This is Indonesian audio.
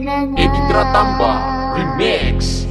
Indra Tambah Remix.